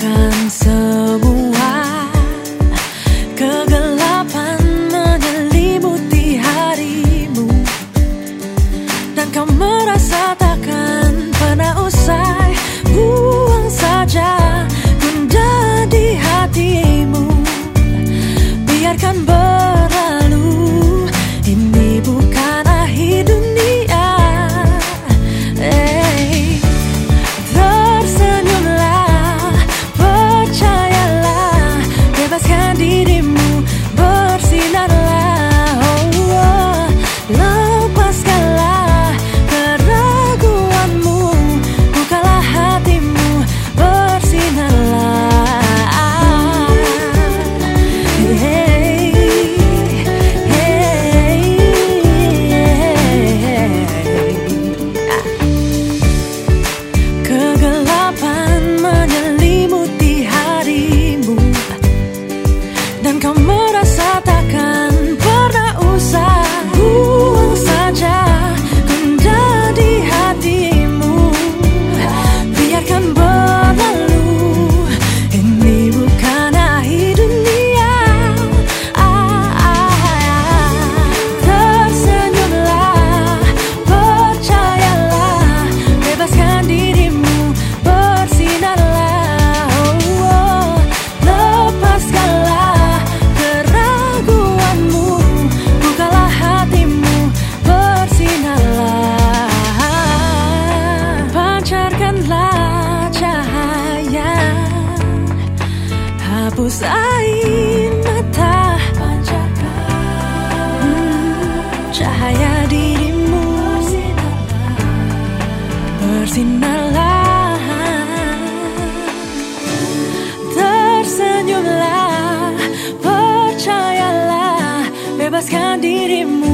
干涩 hembus air mata. Hmm, Cahaya dirimu. Bersinarlah Tersenyumlah Percayalah Bebaskan dirimu.